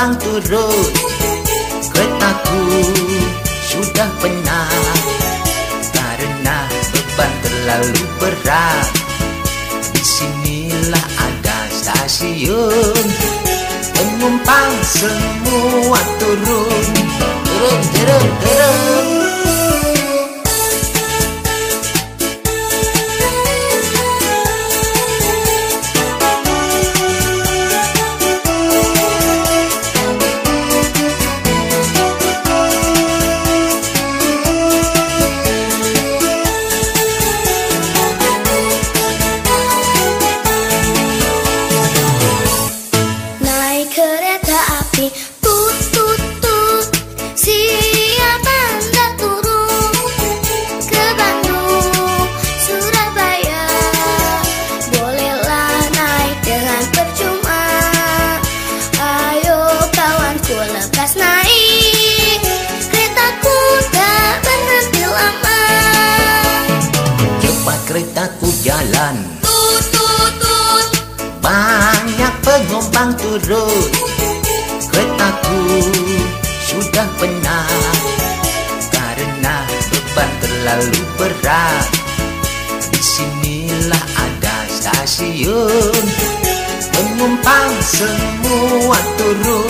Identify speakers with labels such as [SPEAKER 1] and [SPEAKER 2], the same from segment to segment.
[SPEAKER 1] penumpang turun. Keretaku sudah penat Karena beban terlalu berat. Di sinilah ada stasiun. Penumpang semua turun. Turun, turun, turun
[SPEAKER 2] Tut tut tut. Siapa hendak turun Ke Bandung Surabaya? Bolehlah naik dengan percuma. Ayo kawanku lekas naik. Keretaku tak berhenti lama.
[SPEAKER 1] Cepat keretaku jalan.
[SPEAKER 2] Tut tut tut.
[SPEAKER 1] Banyak penumpang turun Keretaku sudah penat Karena beban terlalu berat. Di sinilah ada stasiun. Penumpang semua Turun,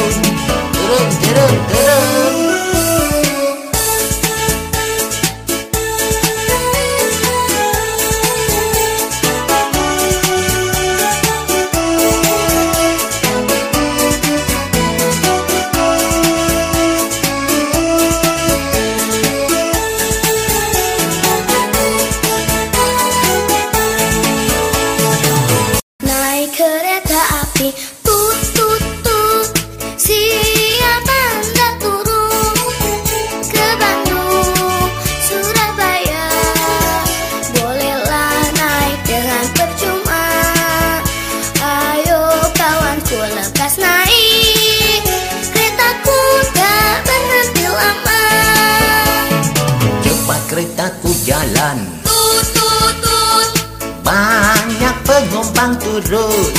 [SPEAKER 1] penumpang turun.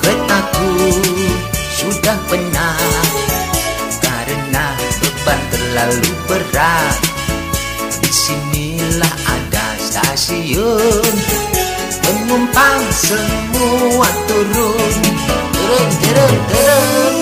[SPEAKER 1] Keretaku sudah penat Karena beban terlalu berat. Di sinilah ada stasiun. Penumpang semua turun. Turun, turun, turun